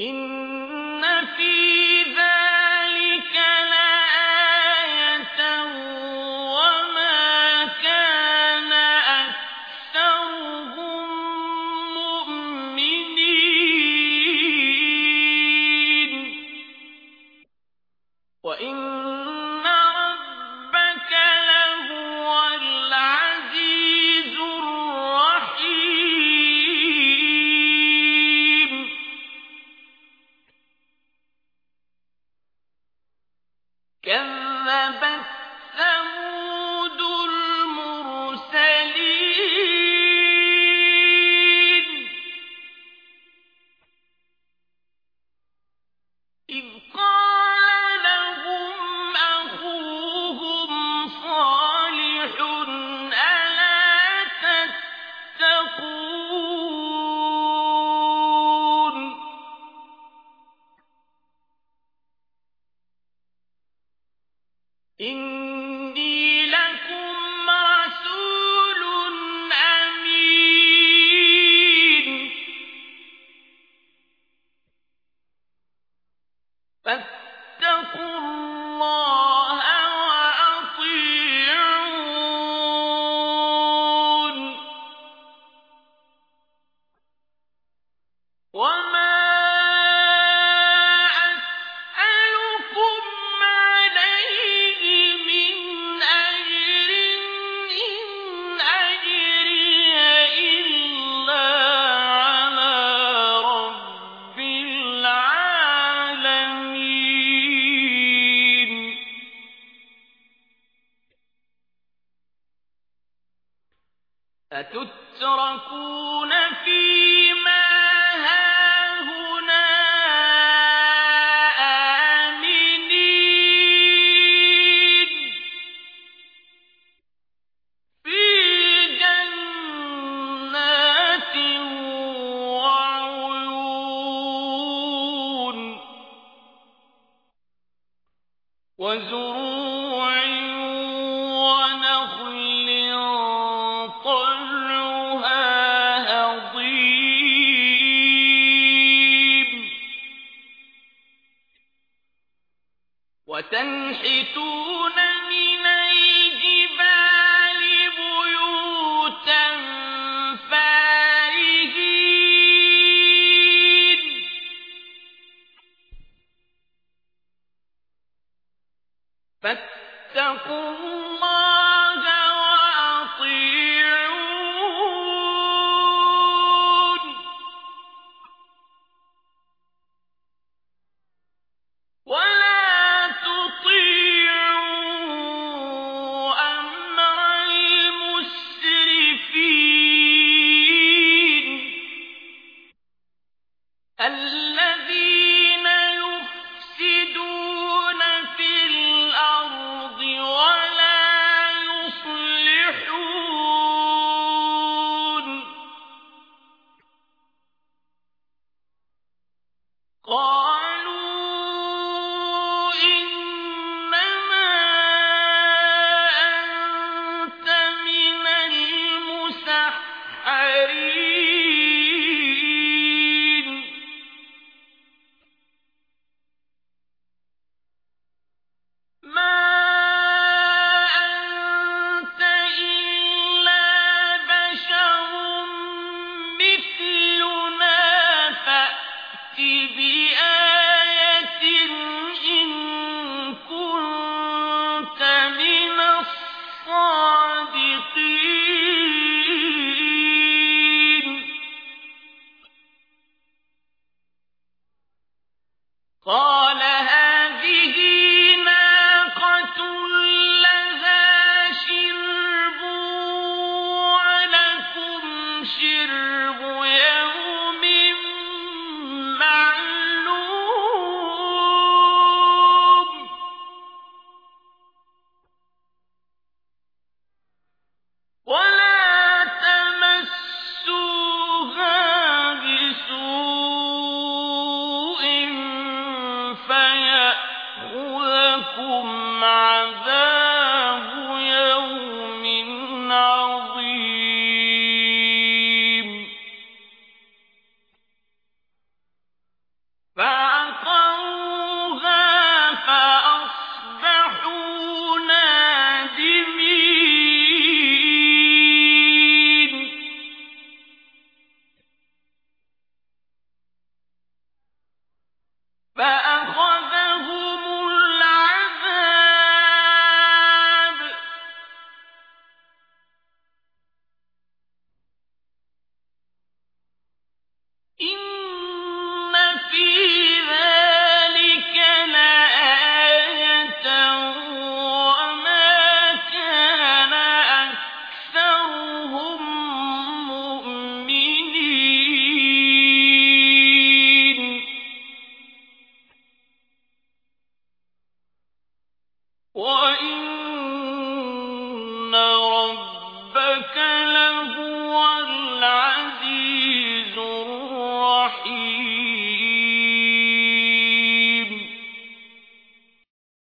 إن كذب إن أتتركون فيما هاهنا آمنين؟ في جنات وعيون وتنحتون من رَبَّكَ